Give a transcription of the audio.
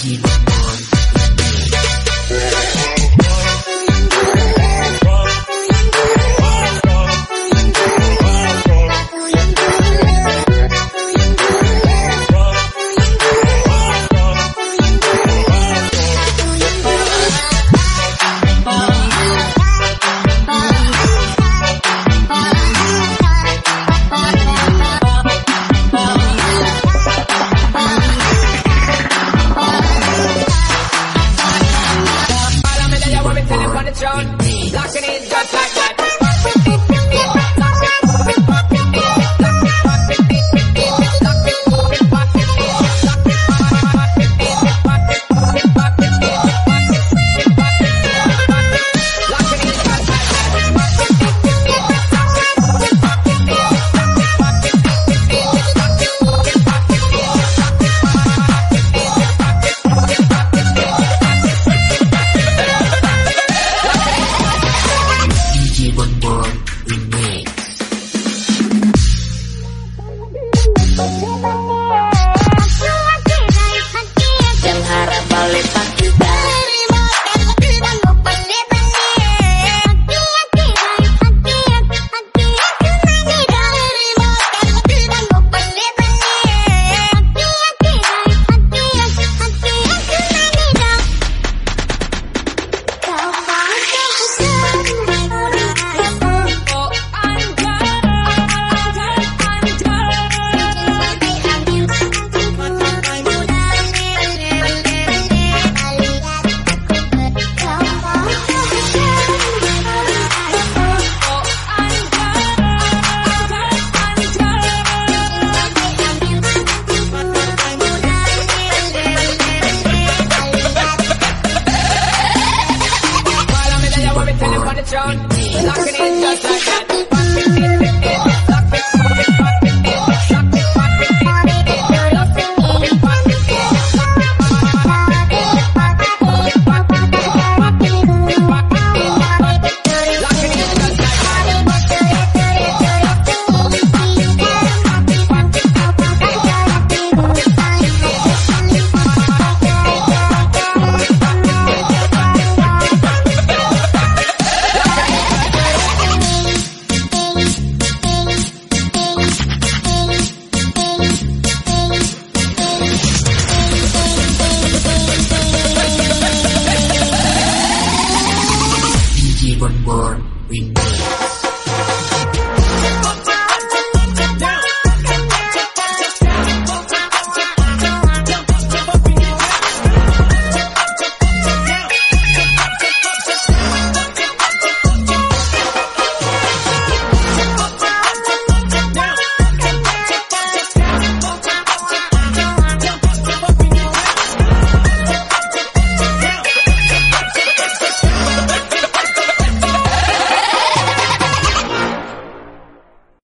tranquilo. Dale pa' que back.